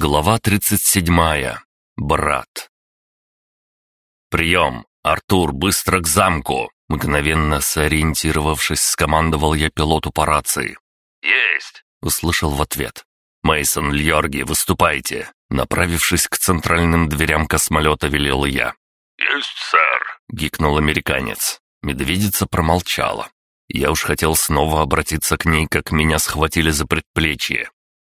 Глава 37. Брат. «Прием! Артур, быстро к замку!» Мгновенно сориентировавшись, скомандовал я пилоту по рации. «Есть!» — услышал в ответ. Мейсон Льорги, выступайте!» Направившись к центральным дверям космолета, велел я. «Есть, сэр!» — гикнул американец. Медведица промолчала. Я уж хотел снова обратиться к ней, как меня схватили за предплечье.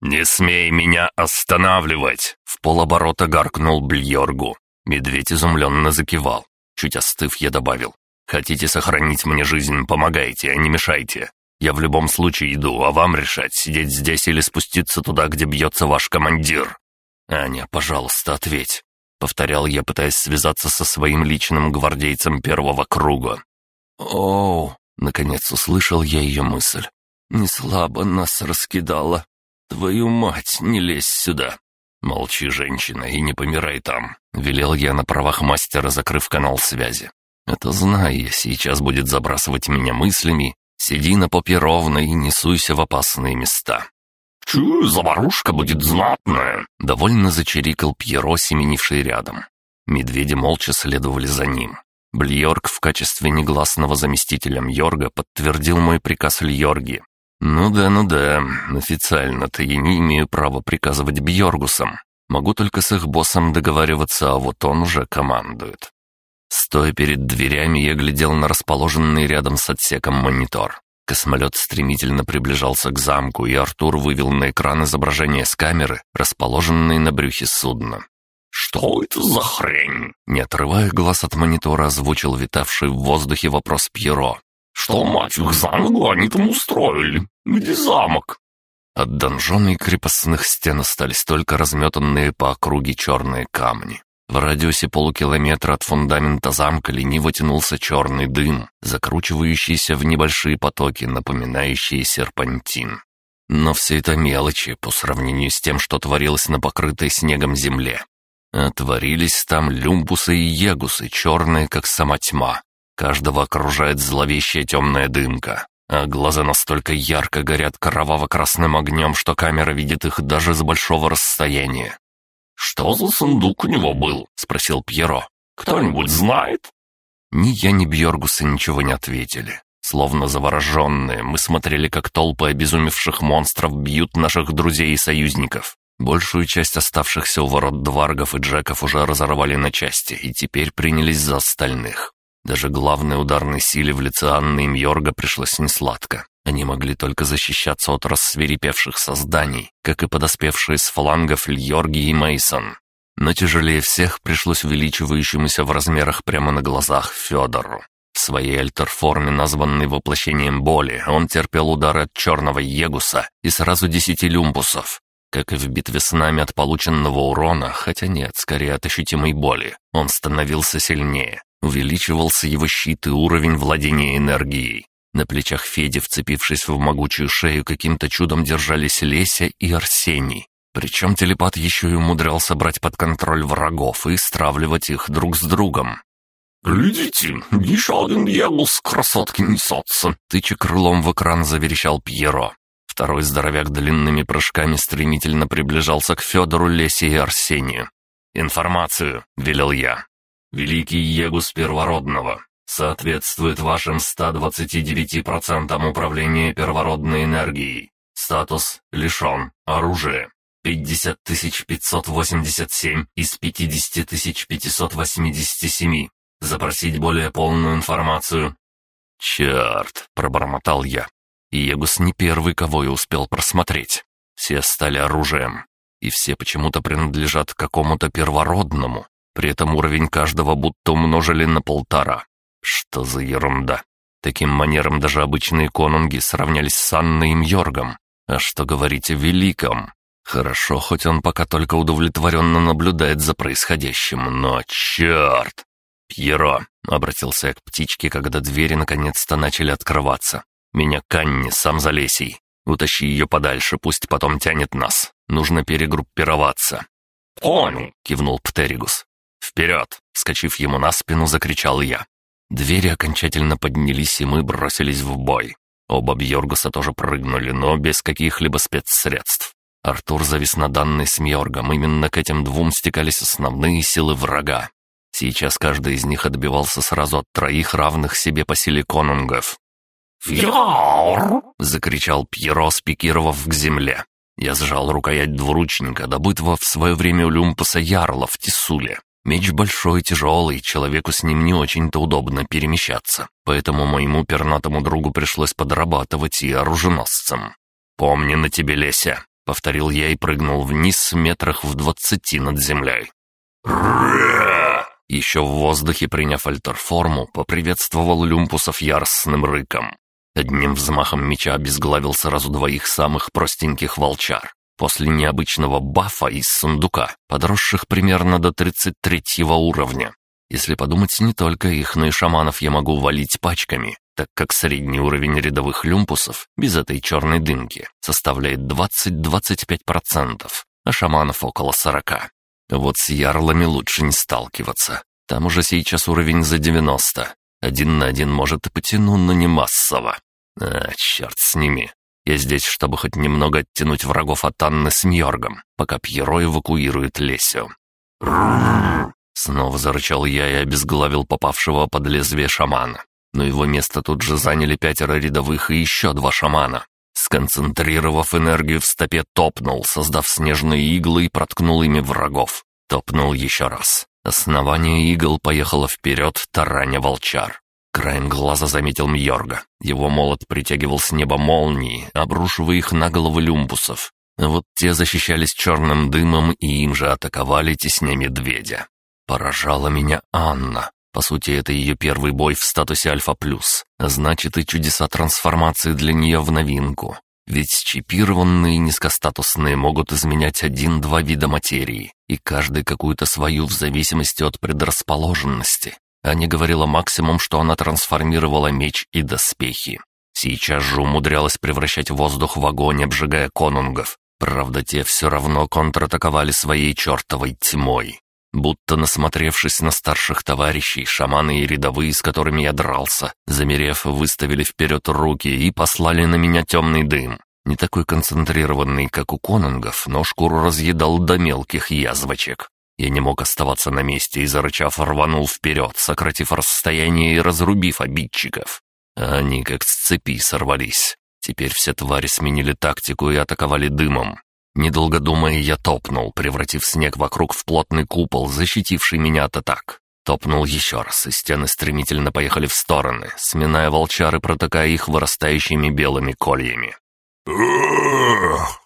«Не смей меня останавливать!» В полоборота гаркнул Бельоргу. Медведь изумленно закивал. Чуть остыв, я добавил. «Хотите сохранить мне жизнь, помогайте, а не мешайте. Я в любом случае иду, а вам решать, сидеть здесь или спуститься туда, где бьется ваш командир». «Аня, пожалуйста, ответь», — повторял я, пытаясь связаться со своим личным гвардейцем первого круга. «Оу», — наконец услышал я ее мысль. «Не слабо нас раскидало». «Твою мать, не лезь сюда!» «Молчи, женщина, и не помирай там», — велел я на правах мастера, закрыв канал связи. «Это зная, сейчас будет забрасывать меня мыслями. Сиди на попе ровно и не суйся в опасные места». «Чую, заварушка будет знатная», — довольно зачирикал Пьеро, семенивший рядом. Медведи молча следовали за ним. Бльорк в качестве негласного заместителя Мьорга подтвердил мой приказ Льорги, «Ну да, ну да, официально-то я не имею права приказывать Бьоргусам. Могу только с их боссом договариваться, а вот он уже командует». Стоя перед дверями, я глядел на расположенный рядом с отсеком монитор. Космолет стремительно приближался к замку, и Артур вывел на экран изображение с камеры, расположенной на брюхе судна. «Что это за хрень?» Не отрывая глаз от монитора, озвучил витавший в воздухе вопрос Пьеро. «Что, мать их за ногу, они там устроили?» Где замок?» От донжона и крепостных стен остались только разметанные по округе черные камни. В радиусе полукилометра от фундамента замка лениво тянулся черный дым, закручивающийся в небольшие потоки, напоминающие серпантин. Но все это мелочи по сравнению с тем, что творилось на покрытой снегом земле. Отворились там люмбусы и ягусы, черные, как сама тьма. Каждого окружает зловещая темная дымка а глаза настолько ярко горят кроваво-красным огнем, что камера видит их даже с большого расстояния. «Что за сундук у него был?» — спросил Пьеро. «Кто-нибудь знает?» Ни я, ни Бьоргуса ничего не ответили. Словно завороженные, мы смотрели, как толпы обезумевших монстров бьют наших друзей и союзников. Большую часть оставшихся у ворот дваргов и джеков уже разорвали на части и теперь принялись за остальных. Даже главной ударной силе в лице Анны и Мьорга пришлось несладко. Они могли только защищаться от рассверепевших созданий, как и подоспевшие с флангов Льорги и Мейсон. Но тяжелее всех пришлось увеличивающемуся в размерах прямо на глазах Федору. В своей альтерформе, названной воплощением боли, он терпел удары от черного Егуса и сразу десяти люмбусов, Как и в битве с нами от полученного урона, хотя нет, скорее от ощутимой боли, он становился сильнее, Увеличивался его щит и уровень владения энергией. На плечах Феди, вцепившись в могучую шею, каким-то чудом держались Леся и Арсений. Причем телепат еще и умудрялся брать под контроль врагов и стравливать их друг с другом. «Глядите, еще один ягус красотки несется!» Тыча крылом в экран заверещал Пьеро. Второй здоровяк длинными прыжками стремительно приближался к Федору, Лесе и Арсению. «Информацию!» — велел я. Великий Егус Первородного, соответствует вашим 129% управления первородной энергией. Статус «Лишен. Оружие». 50587 из 50587. Запросить более полную информацию. «Черт!» — пробормотал я. И не первый, кого я успел просмотреть. Все стали оружием. И все почему-то принадлежат какому-то первородному. При этом уровень каждого будто умножили на полтора. Что за ерунда? Таким манером даже обычные конунги сравнялись с Анной и Мьоргом. А что говорить о великом? Хорошо, хоть он пока только удовлетворенно наблюдает за происходящим, но черт! «Пьеро», — обратился я к птичке, когда двери наконец-то начали открываться. «Меня Канни, сам за лесей. Утащи ее подальше, пусть потом тянет нас. Нужно перегруппироваться». «Понял», — кивнул Птеригус. «Вперед!» — вскочив ему на спину, закричал я. Двери окончательно поднялись, и мы бросились в бой. Оба Бьоргуса тоже прыгнули, но без каких-либо спецсредств. Артур завис на данной с Мьоргом, именно к этим двум стекались основные силы врага. Сейчас каждый из них отбивался сразу от троих равных себе по силе конунгов. «Фьор!» — закричал Пьеро, спикировав к земле. Я сжал рукоять двуручника, добытого в свое время у Люмпуса Ярла в Тисуле. Меч большой, тяжелый, человеку с ним не очень-то удобно перемещаться, поэтому моему пернатому другу пришлось подрабатывать и оруженосцем. «Помни на тебе, Леся!» — повторил я и прыгнул вниз метрах в двадцати над землей. Еще в воздухе, приняв альтерформу, поприветствовал Люмпусов яростным рыком. Одним взмахом меча обезглавил сразу двоих самых простеньких волчар после необычного бафа из сундука, подросших примерно до 33 уровня. Если подумать, не только их, но и шаманов я могу валить пачками, так как средний уровень рядовых люмпусов без этой черной дымки составляет 20-25%, а шаманов около 40. Вот с ярлами лучше не сталкиваться. Там уже сейчас уровень за 90. Один на один может и потяну, но не массово. А, черт с ними. Я здесь, чтобы хоть немного оттянуть врагов от Анны с Ньоргом, пока Пьеро эвакуирует Лесю. Снова зарычал я и обезглавил попавшего под лезвие шамана. Но его место тут же заняли пятеро рядовых и еще два шамана. Сконцентрировав энергию в стопе, топнул, создав снежные иглы и проткнул ими врагов. Топнул еще раз. Основание игл поехало вперед, тараня волчар. Краем глаза заметил Мьорга. Его молот притягивал с неба молнии, обрушивая их на головы люмбусов. Вот те защищались черным дымом и им же атаковали, тесня медведя. Поражала меня Анна. По сути, это ее первый бой в статусе Альфа+. плюс. Значит, и чудеса трансформации для нее в новинку. Ведь чипированные низкостатусные могут изменять один-два вида материи, и каждый какую-то свою в зависимости от предрасположенности. Аня говорила максимум, что она трансформировала меч и доспехи. Сейчас же умудрялась превращать воздух в огонь, обжигая конунгов. Правда, те все равно контратаковали своей чертовой тьмой. Будто насмотревшись на старших товарищей, шаманы и рядовые, с которыми я дрался, замерев, выставили вперед руки и послали на меня темный дым. Не такой концентрированный, как у конунгов, но шкуру разъедал до мелких язвочек. Я не мог оставаться на месте и, зарычав, рванул вперед, сократив расстояние и разрубив обидчиков. А они как с цепи сорвались. Теперь все твари сменили тактику и атаковали дымом. Недолго думая, я топнул, превратив снег вокруг в плотный купол, защитивший меня от атак. Топнул еще раз, и стены стремительно поехали в стороны, сминая волчары, протыкая их вырастающими белыми кольями.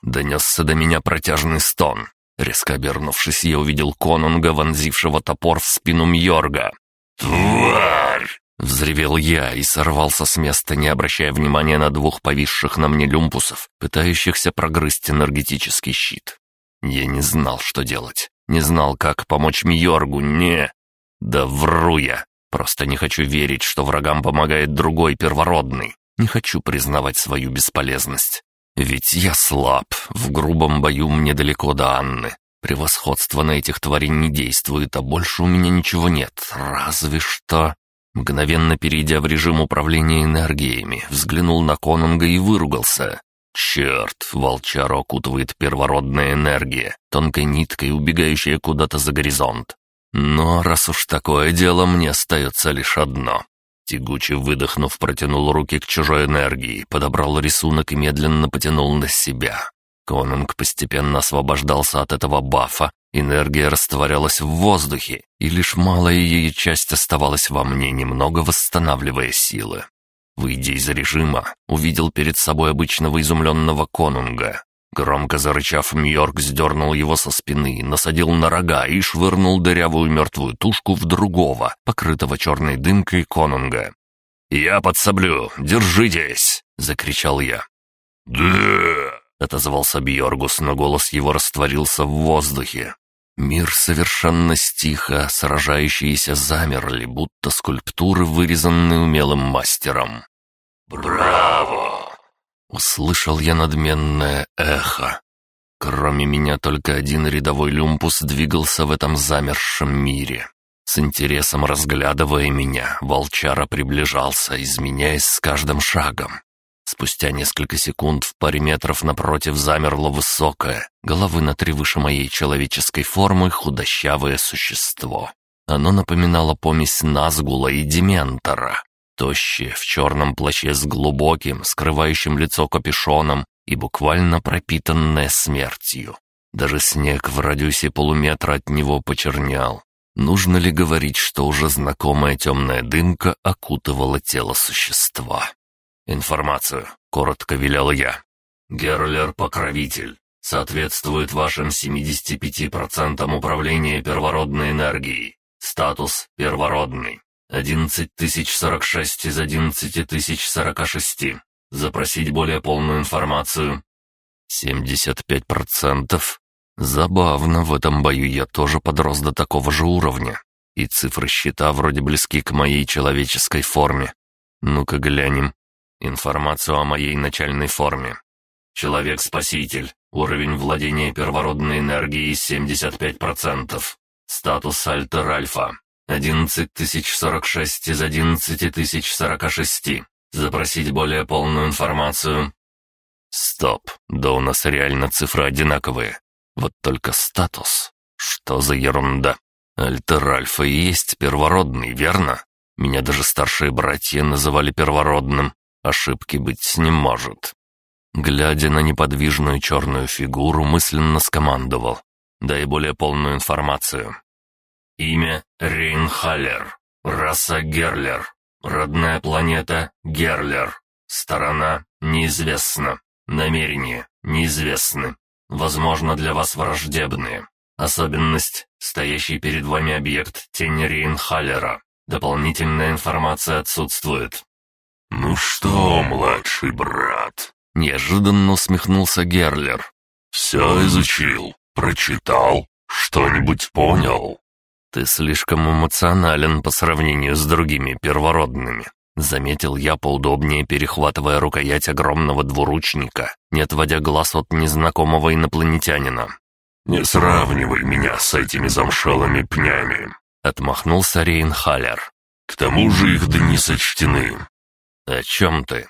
Донесся до меня протяжный стон. Резко обернувшись, я увидел конунга, вонзившего топор в спину Мьорга. «Тварь!» — взревел я и сорвался с места, не обращая внимания на двух повисших на мне люмпусов, пытающихся прогрызть энергетический щит. Я не знал, что делать. Не знал, как помочь Мьоргу, не... Да вру я. Просто не хочу верить, что врагам помогает другой первородный. Не хочу признавать свою бесполезность. Ведь я слаб, в грубом бою мне далеко до Анны. Превосходство на этих тварей не действует, а больше у меня ничего нет, разве что... Мгновенно перейдя в режим управления энергиями, взглянул на Конунга и выругался. Черт, волчара окутывает первородная энергия, тонкой ниткой, убегающая куда-то за горизонт. Но раз уж такое дело, мне остается лишь одно Тягуче выдохнув, протянул руки к чужой энергии, подобрал рисунок и медленно потянул на себя. Конунг постепенно освобождался от этого бафа, энергия растворялась в воздухе, и лишь малая ее часть оставалась во мне, немного восстанавливая силы. Выйдя из режима, увидел перед собой обычного изумленного конунга. Громко зарычав, Мьорк сдернул его со спины, насадил на рога и швырнул дырявую мертвую тушку в другого, покрытого черной дымкой конунга. «Я подсоблю! Держитесь!» — закричал я. «Да!» — отозвался Бьоргус, но голос его растворился в воздухе. Мир совершенно стих, сражающиеся замерли, будто скульптуры, вырезанные умелым мастером. «Браво!» Услышал я надменное эхо. Кроме меня только один рядовой люмпус двигался в этом замершем мире. С интересом разглядывая меня, волчара приближался, изменяясь с каждым шагом. Спустя несколько секунд в паре метров напротив замерло высокое, головы на три выше моей человеческой формы, худощавое существо. Оно напоминало помесь Назгула и Дементора, тощие, в черном плаще с глубоким, скрывающим лицо капюшоном и буквально пропитанное смертью. Даже снег в радиусе полуметра от него почернял. Нужно ли говорить, что уже знакомая темная дымка окутывала тело существа? «Информацию», — коротко велел я. «Герлер-покровитель. Соответствует вашим 75% управления первородной энергией. Статус первородный. 11 тысяч 46 из 11 тысяч 46. Запросить более полную информацию. 75%? Забавно, в этом бою я тоже подрос до такого же уровня. И цифры счета вроде близки к моей человеческой форме. Ну-ка глянем. Информацию о моей начальной форме. Человек-спаситель. Уровень владения первородной энергией 75%. Статус Альтер-Альфа. 11 046 из 11 046. Запросить более полную информацию. Стоп, да у нас реально цифры одинаковые. Вот только статус. Что за ерунда? Альтер Альфа и есть первородный, верно? Меня даже старшие братья называли первородным. Ошибки быть не может. Глядя на неподвижную черную фигуру, мысленно скомандовал. «Дай более полную информацию». Имя — Рейнхаллер. Раса — Герлер. Родная планета — Герлер. Сторона — неизвестна. Намерения — неизвестны. Возможно, для вас враждебные. Особенность — стоящий перед вами объект тени Рейнхаллера. Дополнительная информация отсутствует. «Ну что, младший брат?» — неожиданно усмехнулся Герлер. «Все изучил, прочитал, что-нибудь понял?» ты слишком эмоционален по сравнению с другими первородными», — заметил я, поудобнее перехватывая рукоять огромного двуручника, не отводя глаз от незнакомого инопланетянина. «Не сравнивай меня с этими замшелыми пнями», — отмахнулся Рейнхалер. «К тому же их дни сочтены». «О чем ты?»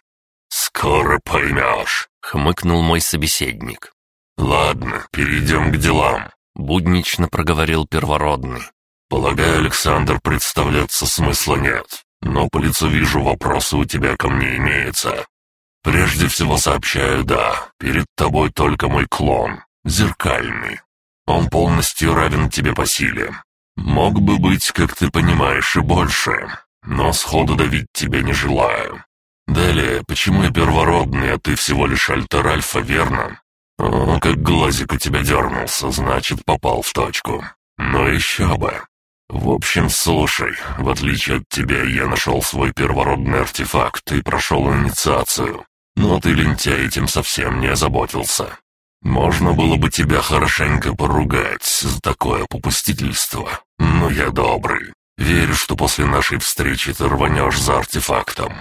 «Скоро поймешь», — хмыкнул мой собеседник. «Ладно, перейдем к делам», — буднично проговорил первородный. Полагаю, Александр, представляться смысла нет, но по лицу вижу, вопросы у тебя ко мне имеются. Прежде всего сообщаю, да, перед тобой только мой клон, зеркальный. Он полностью равен тебе по силе. Мог бы быть, как ты понимаешь, и больше, но сходу давить тебя не желаю. Далее, почему я первородный, а ты всего лишь альтер-альфа, верно? О, как глазик у тебя дернулся, значит, попал в точку. Но еще бы. В общем, слушай, в отличие от тебя я нашел свой первородный артефакт и прошел инициацию. Но ты, лентяй, этим совсем не озаботился. Можно было бы тебя хорошенько поругать за такое попустительство, но я добрый. Верю, что после нашей встречи ты рванешь за артефактом.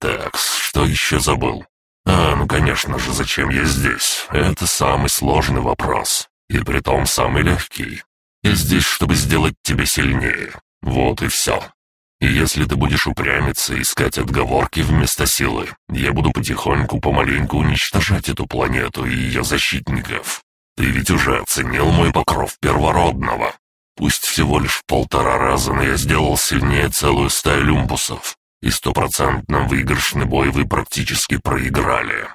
Так, что еще забыл? А, ну конечно же, зачем я здесь? Это самый сложный вопрос. И при том самый легкий. Я здесь, чтобы сделать тебя сильнее. Вот и все. И если ты будешь упрямиться и искать отговорки вместо силы, я буду потихоньку, помаленьку уничтожать эту планету и ее защитников. Ты ведь уже оценил мой покров первородного. Пусть всего лишь в полтора раза, но я сделал сильнее целую стаю люмпусов. И стопроцентно выигрышный бой вы практически проиграли.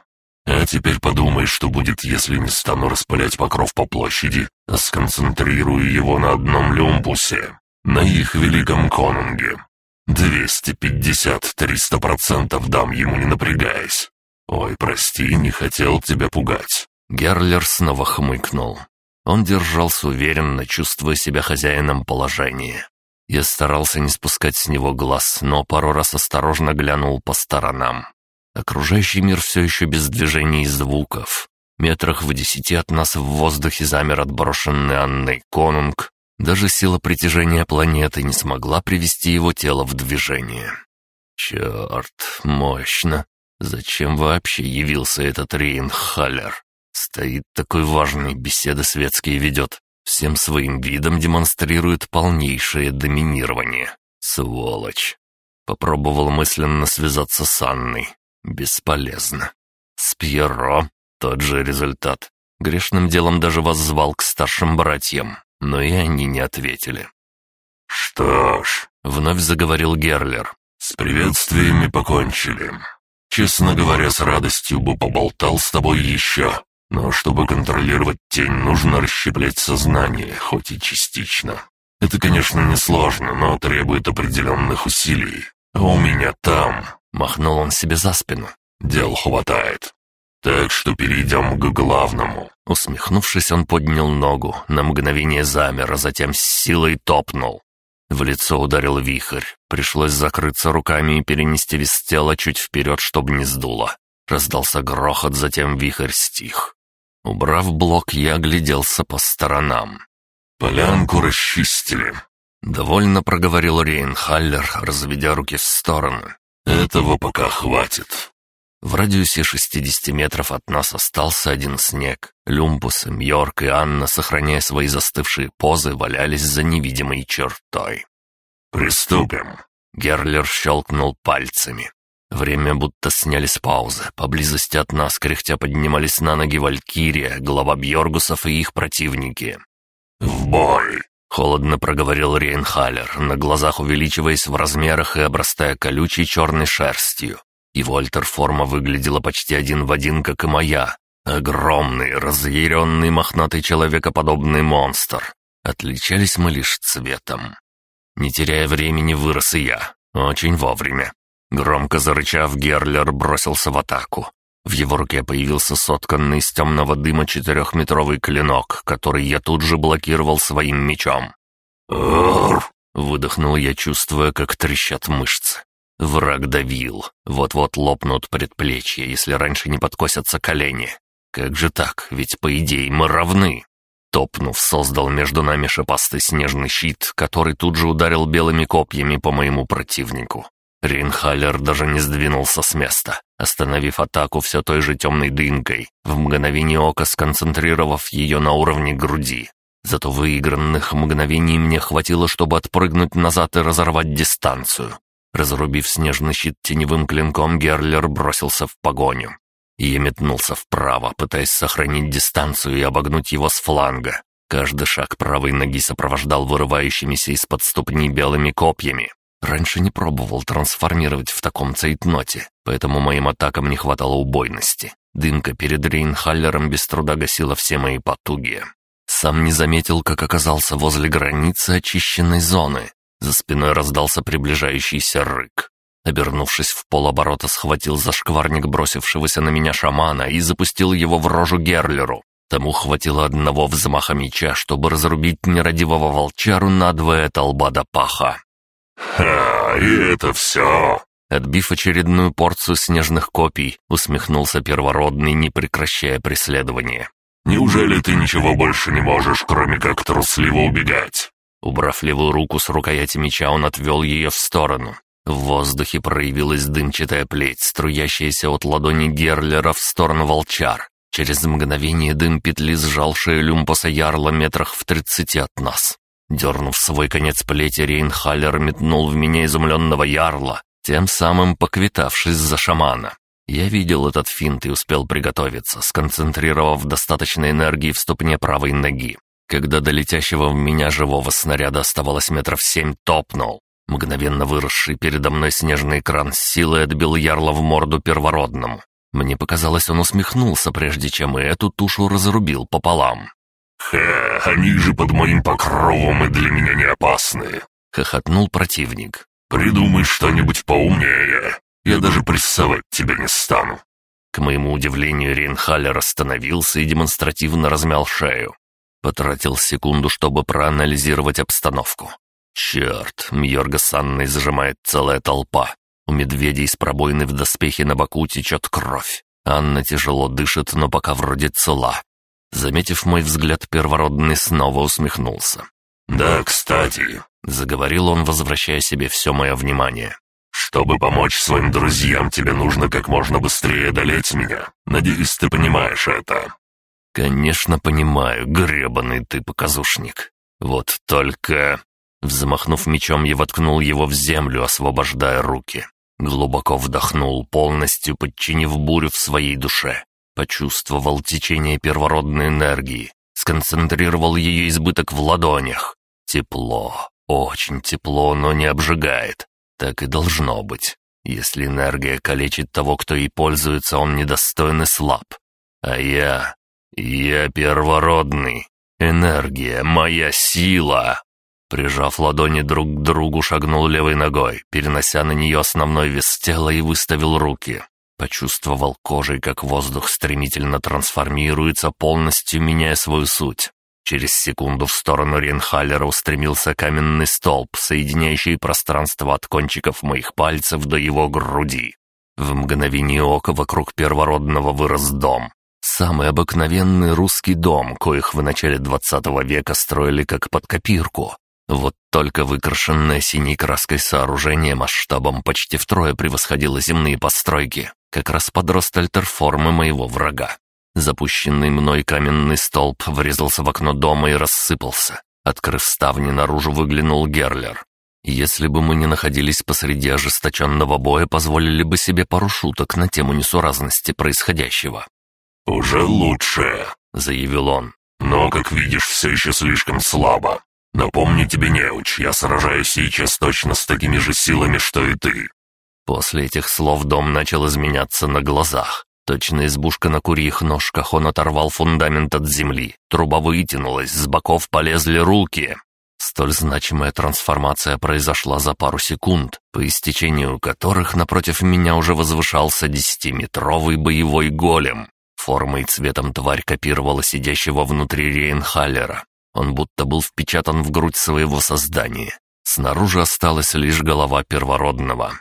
А теперь подумай, что будет, если не стану распылять покров по площади, а сконцентрирую его на одном люмпусе, на их великом конунге. 250-300% дам ему, не напрягаясь. Ой, прости, не хотел тебя пугать. Герлер снова хмыкнул. Он держался уверенно, чувствуя себя хозяином положения. Я старался не спускать с него глаз, но пару раз осторожно глянул по сторонам. Окружающий мир все еще без движений и звуков. Метрах в десяти от нас в воздухе замер отброшенный Анной Конунг. Даже сила притяжения планеты не смогла привести его тело в движение. Черт, мощно. Зачем вообще явился этот Рейнхаллер? Стоит такой важный, беседы светские ведет. Всем своим видом демонстрирует полнейшее доминирование. Сволочь. Попробовал мысленно связаться с Анной, Бесполезно. С Пьеро тот же результат. Грешным делом даже воззвал к старшим братьям, но и они не ответили. «Что ж», — вновь заговорил Герлер, — «с приветствиями покончили. Честно говоря, с радостью бы поболтал с тобой еще, но чтобы контролировать тень, нужно расщеплять сознание, хоть и частично. Это, конечно, несложно, но требует определенных усилий. А у меня там...» Махнул он себе за спину. «Дел хватает. Так что перейдем к главному». Усмехнувшись, он поднял ногу, на мгновение замер, а затем с силой топнул. В лицо ударил вихрь. Пришлось закрыться руками и перенести вес тела чуть вперед, чтобы не сдуло. Раздался грохот, затем вихрь стих. Убрав блок, я огляделся по сторонам. «Полянку расчистили», — довольно проговорил Рейнхаллер, разведя руки в стороны этого пока хватит». В радиусе 60 метров от нас остался один снег. Люмпус, Мьорк и Анна, сохраняя свои застывшие позы, валялись за невидимой чертой. «Приступим!» — Герлер щелкнул пальцами. Время будто сняли с паузы. Поблизости от нас, кряхтя, поднимались на ноги Валькирия, глава Бьоргусов и их противники. «В бой!» Холодно проговорил Рейнхалер, на глазах увеличиваясь в размерах и обрастая колючей черной шерстью. И Вольтер форма выглядела почти один в один, как и моя. Огромный, разъяренный, мохнатый человекоподобный монстр. Отличались мы лишь цветом. Не теряя времени, вырос и я. Очень вовремя. Громко зарычав, Герлер бросился в атаку. В его руке появился сотканный из темного дыма четырехметровый клинок, который я тут же блокировал своим мечом. «Урр!» — выдохнул я, чувствуя, как трещат мышцы. Враг давил. Вот-вот лопнут предплечья, если раньше не подкосятся колени. Как же так? Ведь, по идее, мы равны. Топнув, создал между нами шипастый снежный щит, который тут же ударил белыми копьями по моему противнику. Ринхалер даже не сдвинулся с места остановив атаку все той же темной дынкой в мгновение ока сконцентрировав ее на уровне груди. Зато выигранных мгновений мне хватило, чтобы отпрыгнуть назад и разорвать дистанцию. Разрубив снежный щит теневым клинком, Герлер бросился в погоню. Я метнулся вправо, пытаясь сохранить дистанцию и обогнуть его с фланга. Каждый шаг правой ноги сопровождал вырывающимися из-под ступни белыми копьями. Раньше не пробовал трансформировать в таком цейтноте, поэтому моим атакам не хватало убойности. Дымка перед Рейнхаллером без труда гасила все мои потуги. Сам не заметил, как оказался возле границы очищенной зоны. За спиной раздался приближающийся рык. Обернувшись в полоборота, схватил за шкварник бросившегося на меня шамана и запустил его в рожу Герлеру. Тому хватило одного взмаха меча, чтобы разрубить нерадивого волчару надвое толба до паха. «Ха, и это все!» Отбив очередную порцию снежных копий, усмехнулся первородный, не прекращая преследования. «Неужели ты ничего больше не можешь, кроме как трусливо убегать?» Убрав левую руку с рукояти меча, он отвел ее в сторону. В воздухе проявилась дымчатая плеть, струящаяся от ладони Герлера в сторону волчар. Через мгновение дым петли сжал шею люмпаса ярла метрах в тридцати от нас. Дернув свой конец плети, Рейнхаллер метнул в меня изумленного ярла, тем самым поквитавшись за шамана. Я видел этот финт и успел приготовиться, сконцентрировав достаточно энергии в ступне правой ноги. Когда до летящего в меня живого снаряда оставалось метров семь, топнул. Мгновенно выросший передо мной снежный кран, с силой отбил ярла в морду первородному. Мне показалось, он усмехнулся, прежде чем и эту тушу разрубил пополам. «Ха, они же под моим покровом и для меня не опасны!» — хохотнул противник. «Придумай что-нибудь поумнее. Я даже прессовать тебя не стану». К моему удивлению, Рейнхаллер остановился и демонстративно размял шею. Потратил секунду, чтобы проанализировать обстановку. Черт, Мьорга с Анной зажимает целая толпа. У медведей с пробоины в доспехе на боку течет кровь. Анна тяжело дышит, но пока вроде цела. Заметив мой взгляд, первородный снова усмехнулся. «Да, кстати», — заговорил он, возвращая себе все мое внимание. «Чтобы помочь своим друзьям, тебе нужно как можно быстрее одолеть меня. Надеюсь, ты понимаешь это». «Конечно понимаю, гребаный ты показушник. Вот только...» Взмахнув мечом, я воткнул его в землю, освобождая руки. Глубоко вдохнул, полностью подчинив бурю в своей душе. Почувствовал течение первородной энергии, сконцентрировал ее избыток в ладонях. Тепло, очень тепло, но не обжигает. Так и должно быть. Если энергия калечит того, кто ей пользуется, он недостойный слаб. А я... я первородный. Энергия — моя сила!» Прижав ладони друг к другу, шагнул левой ногой, перенося на нее основной вес тела и выставил руки. Почувствовал кожей, как воздух стремительно трансформируется, полностью меняя свою суть. Через секунду в сторону Ренхаллера устремился каменный столб, соединяющий пространство от кончиков моих пальцев до его груди. В мгновение ока вокруг первородного вырос дом. Самый обыкновенный русский дом, коих в начале 20 века строили как под копирку. Вот только выкрашенное синей краской сооружение масштабом почти втрое превосходило земные постройки как раз под рост альтерформы моего врага. Запущенный мной каменный столб врезался в окно дома и рассыпался. Открыв ставни, наружу выглянул Герлер. Если бы мы не находились посреди ожесточенного боя, позволили бы себе пару шуток на тему несуразности происходящего. «Уже лучше», — заявил он. «Но, как видишь, все еще слишком слабо. Напомню тебе, неуч, я сражаюсь сейчас точно с такими же силами, что и ты. После этих слов дом начал изменяться на глазах. Точно избушка на курьих ножках, он оторвал фундамент от земли. Труба вытянулась, с боков полезли руки. Столь значимая трансформация произошла за пару секунд, по истечению которых напротив меня уже возвышался десятиметровый боевой голем. Формой и цветом тварь копировала сидящего внутри Рейнхаллера. Он будто был впечатан в грудь своего создания. Снаружи осталась лишь голова первородного.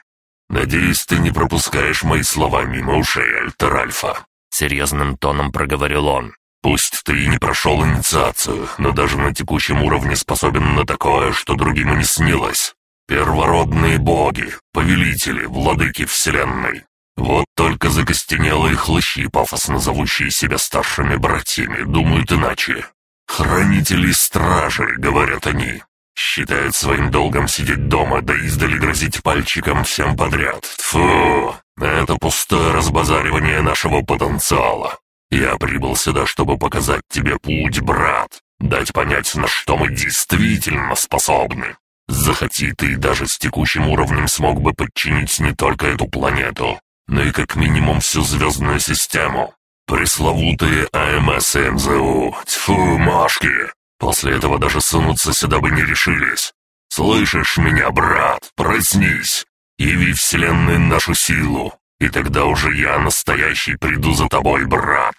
«Надеюсь, ты не пропускаешь мои слова мимо ушей, Альтер Альфа», — серьезным тоном проговорил он. «Пусть ты и не прошел инициацию, но даже на текущем уровне способен на такое, что другим и не снилось. Первородные боги, повелители, владыки вселенной. Вот только закостенелые хлыщи, пафосно зовущие себя старшими братьями, думают иначе. Хранители стражи, говорят они. Считает своим долгом сидеть дома, да издали грозить пальчиком всем подряд. Тфу! Это пустое разбазаривание нашего потенциала. Я прибыл сюда, чтобы показать тебе путь, брат. Дать понять, на что мы действительно способны. Захоти ты даже с текущим уровнем смог бы подчинить не только эту планету, но и как минимум всю звездную систему. Пресловутые АМС и МЗУ. Тьфу, Машки! После этого даже сунуться сюда бы не решились. Слышишь меня, брат? Проснись! Яви вселенной нашу силу, и тогда уже я настоящий приду за тобой, брат!»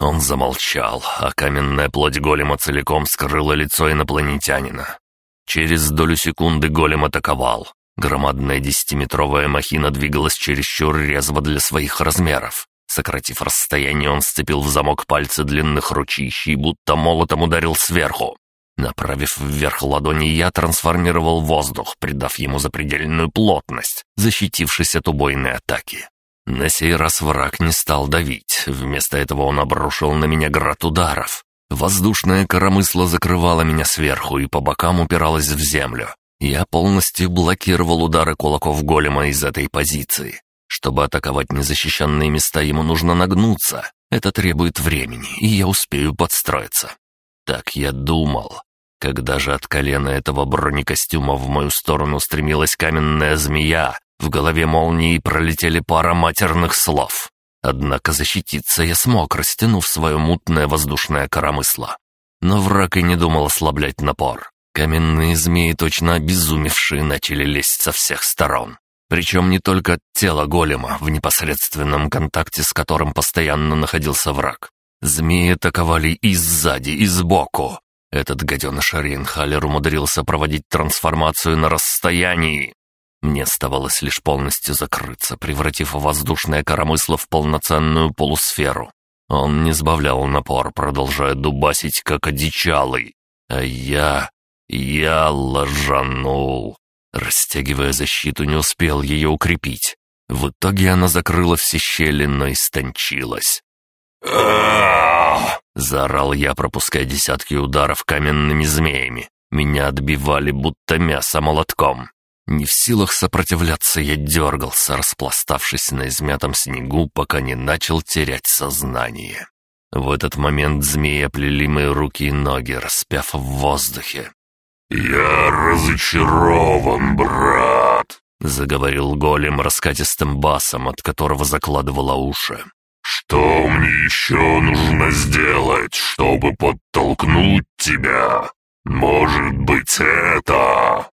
Он замолчал, а каменная плоть голема целиком скрыла лицо инопланетянина. Через долю секунды голем атаковал. Громадная десятиметровая махина двигалась чересчур резво для своих размеров. Сократив расстояние, он сцепил в замок пальцы длинных ручищ и будто молотом ударил сверху. Направив вверх ладони, я трансформировал воздух, придав ему запредельную плотность, защитившись от убойной атаки. На сей раз враг не стал давить, вместо этого он обрушил на меня град ударов. Воздушное коромысло закрывало меня сверху и по бокам упиралось в землю. Я полностью блокировал удары кулаков голема из этой позиции. Чтобы атаковать незащищенные места, ему нужно нагнуться. Это требует времени, и я успею подстроиться. Так я думал. Когда же от колена этого бронекостюма в мою сторону стремилась каменная змея, в голове молнии пролетели пара матерных слов. Однако защититься я смог, растянув свое мутное воздушное коромысло. Но враг и не думал ослаблять напор. Каменные змеи, точно обезумевшие, начали лезть со всех сторон. Причем не только от тела голема, в непосредственном контакте с которым постоянно находился враг. Змеи атаковали и сзади, и сбоку. Этот гаденыш Рейнхаллер умудрился проводить трансформацию на расстоянии. Мне оставалось лишь полностью закрыться, превратив воздушное коромысло в полноценную полусферу. Он не сбавлял напор, продолжая дубасить, как одичалый. А я... я лажанул. Растягивая защиту, не успел ее укрепить. В итоге она закрыла все щели, но истончилась. Заорал я, пропуская десятки ударов каменными змеями. Меня отбивали, будто мясо молотком. Не в силах сопротивляться, я дергался, распластавшись на измятом снегу, пока не начал терять сознание. В этот момент змеи оплели мои руки и ноги, распяв в воздухе. «Я разочарован, брат», — заговорил голем раскатистым басом, от которого закладывала уши. «Что мне еще нужно сделать, чтобы подтолкнуть тебя? Может быть, это...»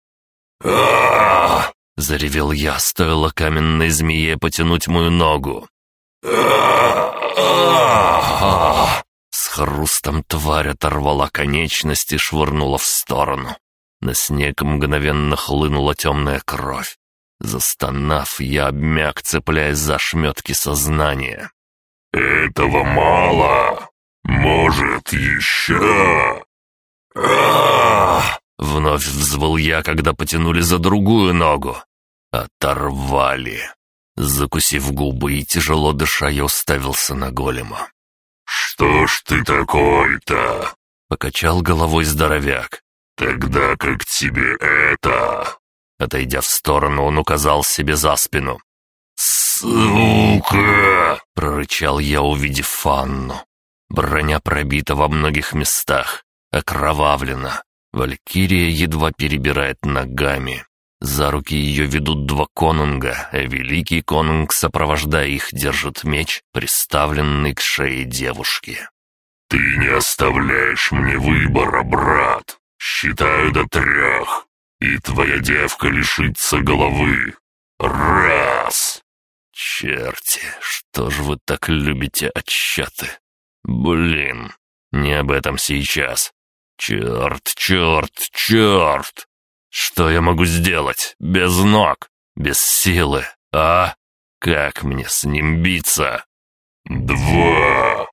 «А-а-а!» — заревел я, стоило каменной змее потянуть мою ногу. А! С хрустом тварь оторвала конечность и швырнула в сторону. На снег мгновенно хлынула темная кровь. Застонав, я обмяк, цепляясь за шметки сознания. «Этого мало! Может, еще!» а Вновь взвыл я, когда потянули за другую ногу. Оторвали. Закусив губы и тяжело дыша, я уставился на голема. «Что ж ты такой-то?» — покачал головой здоровяк. «Тогда как тебе это?» Отойдя в сторону, он указал себе за спину. «Сука!» — прорычал я, увидев Фанну. Броня пробита во многих местах, окровавлена. Валькирия едва перебирает ногами. За руки ее ведут два конунга, а великий конунг, сопровождая их, держит меч, приставленный к шее девушки. «Ты не оставляешь мне выбора, брат!» Считаю до трех, и твоя девка лишится головы. Раз!» «Черти, что ж вы так любите отсчеты? Блин, не об этом сейчас. Черт, черт, черт! Что я могу сделать? Без ног, без силы, а? Как мне с ним биться?» «Два!»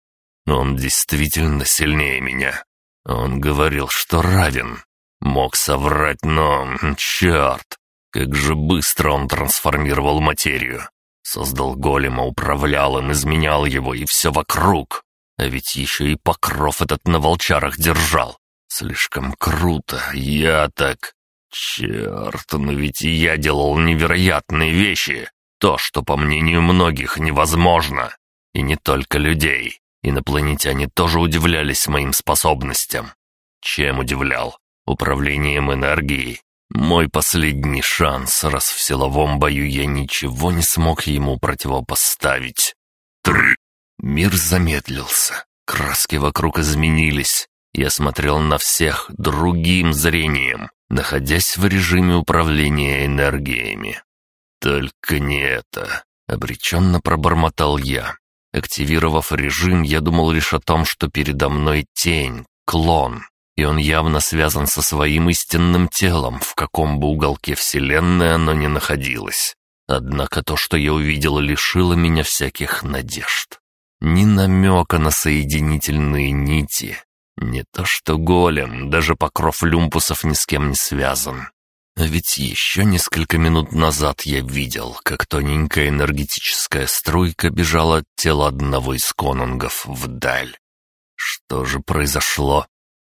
Он действительно сильнее меня. Он говорил, что равен. Мог соврать, но... Хм, черт! Как же быстро он трансформировал материю. Создал голема, управлял им, изменял его и все вокруг. А ведь еще и покров этот на волчарах держал. Слишком круто, я так... Черт, но ведь и я делал невероятные вещи. То, что, по мнению многих, невозможно. И не только людей. Инопланетяне тоже удивлялись моим способностям. Чем удивлял? Управлением энергией. Мой последний шанс, раз в силовом бою я ничего не смог ему противопоставить. Тры! Мир замедлился. Краски вокруг изменились. Я смотрел на всех другим зрением, находясь в режиме управления энергиями. «Только не это!» — обреченно пробормотал я. Активировав режим, я думал лишь о том, что передо мной тень, клон, и он явно связан со своим истинным телом, в каком бы уголке Вселенной оно ни находилось. Однако то, что я увидел, лишило меня всяких надежд. Ни намека на соединительные нити. Не то что голем, даже покров люмпусов ни с кем не связан. Ведь еще несколько минут назад я видел, как тоненькая энергетическая струйка бежала от тела одного из конунгов вдаль. Что же произошло?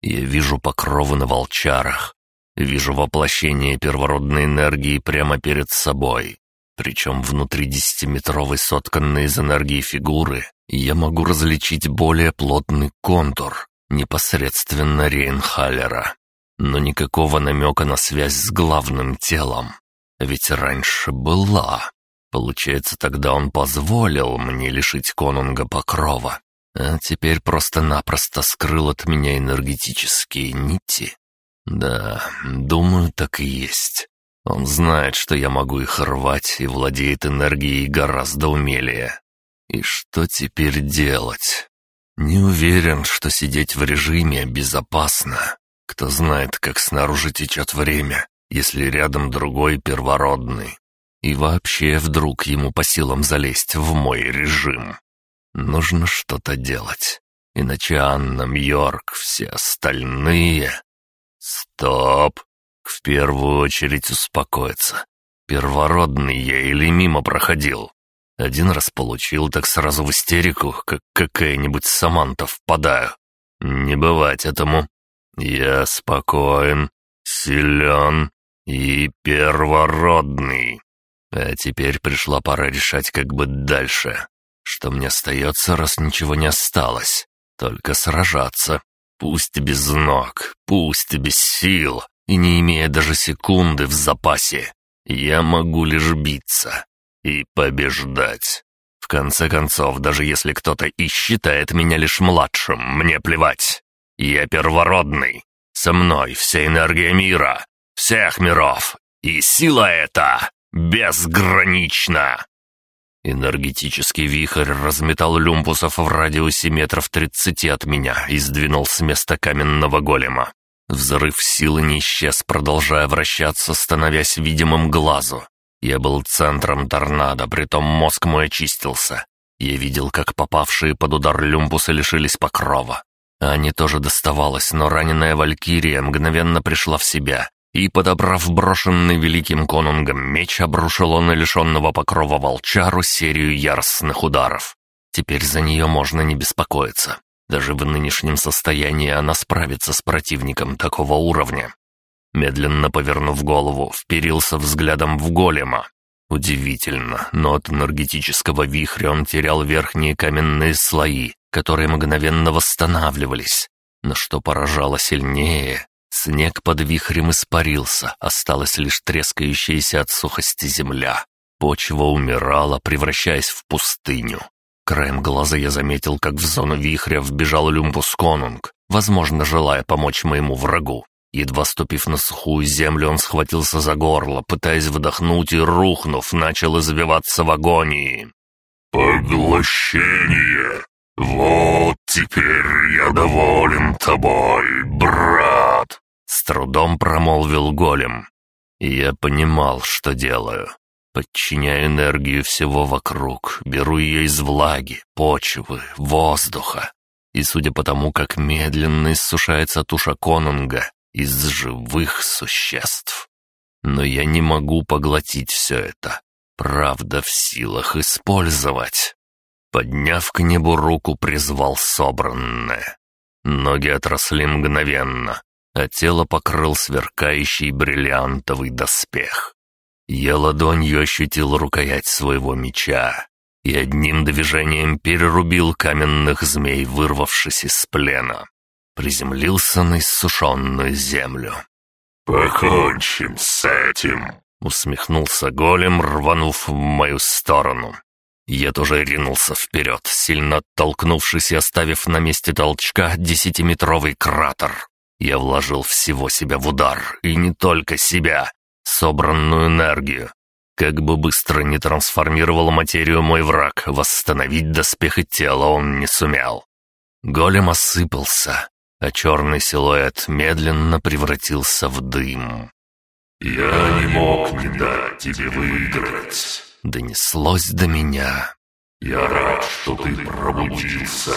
Я вижу покровы на волчарах. Вижу воплощение первородной энергии прямо перед собой. Причем внутри десятиметровой сотканной из энергии фигуры я могу различить более плотный контур, непосредственно Рейнхаллера но никакого намека на связь с главным телом. Ведь раньше была. Получается, тогда он позволил мне лишить конунга покрова, а теперь просто-напросто скрыл от меня энергетические нити. Да, думаю, так и есть. Он знает, что я могу их рвать и владеет энергией гораздо умелее. И что теперь делать? Не уверен, что сидеть в режиме безопасно. Кто знает, как снаружи течет время, если рядом другой первородный. И вообще вдруг ему по силам залезть в мой режим. Нужно что-то делать. Иначе Анна, Мьорк, все остальные... Стоп! В первую очередь успокоиться. Первородный я или мимо проходил. Один раз получил, так сразу в истерику, как какая-нибудь Саманта впадаю. Не бывать этому. Я спокоен, силен и первородный. А теперь пришла пора решать, как бы дальше. Что мне остается, раз ничего не осталось? Только сражаться. Пусть без ног, пусть без сил, и не имея даже секунды в запасе. Я могу лишь биться и побеждать. В конце концов, даже если кто-то и считает меня лишь младшим, мне плевать. Я первородный. Со мной вся энергия мира, всех миров. И сила эта безгранична!» Энергетический вихрь разметал люмпусов в радиусе метров тридцати от меня и сдвинул с места каменного голема. Взрыв силы не исчез, продолжая вращаться, становясь видимым глазу. Я был центром торнадо, притом мозг мой очистился. Я видел, как попавшие под удар люмпусы лишились покрова. Ане тоже доставалось, но раненая Валькирия мгновенно пришла в себя и, подобрав брошенный великим конунгом меч, обрушила на лишенного покрова волчару серию яростных ударов. Теперь за нее можно не беспокоиться. Даже в нынешнем состоянии она справится с противником такого уровня. Медленно повернув голову, вперился взглядом в голема. Удивительно, но от энергетического вихря он терял верхние каменные слои, которые мгновенно восстанавливались. Но что поражало сильнее, снег под вихрем испарился, осталась лишь трескающаяся от сухости земля. Почва умирала, превращаясь в пустыню. Краем глаза я заметил, как в зону вихря вбежал Люмбус Конунг, возможно, желая помочь моему врагу. Едва ступив на сухую землю, он схватился за горло, пытаясь вдохнуть и, рухнув, начал извиваться в агонии. «Поглощение!» «Вот теперь я доволен тобой, брат!» С трудом промолвил голем. Я понимал, что делаю. Подчиняю энергию всего вокруг, беру ее из влаги, почвы, воздуха. И судя по тому, как медленно иссушается туша конунга, из живых существ. Но я не могу поглотить все это. Правда, в силах использовать. Подняв к небу руку, призвал собранное. Ноги отросли мгновенно, а тело покрыл сверкающий бриллиантовый доспех. Я ладонью ощутил рукоять своего меча и одним движением перерубил каменных змей, вырвавшись из плена. Приземлился на иссушенную землю. «Покончим с этим!» — усмехнулся голем, рванув в мою сторону. Я тоже ринулся вперед, сильно оттолкнувшись и оставив на месте толчка десятиметровый кратер. Я вложил всего себя в удар, и не только себя, собранную энергию. Как бы быстро ни трансформировал материю мой враг, восстановить доспех и тело он не сумел. Голем осыпался, а черный силуэт медленно превратился в дым. «Я не мог не дать тебе выиграть» донеслось до меня. «Я рад, что ты пробудился.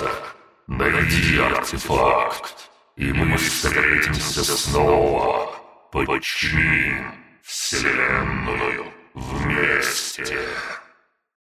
Найди артефакт, и мы встретимся снова. Починим Вселенную вместе».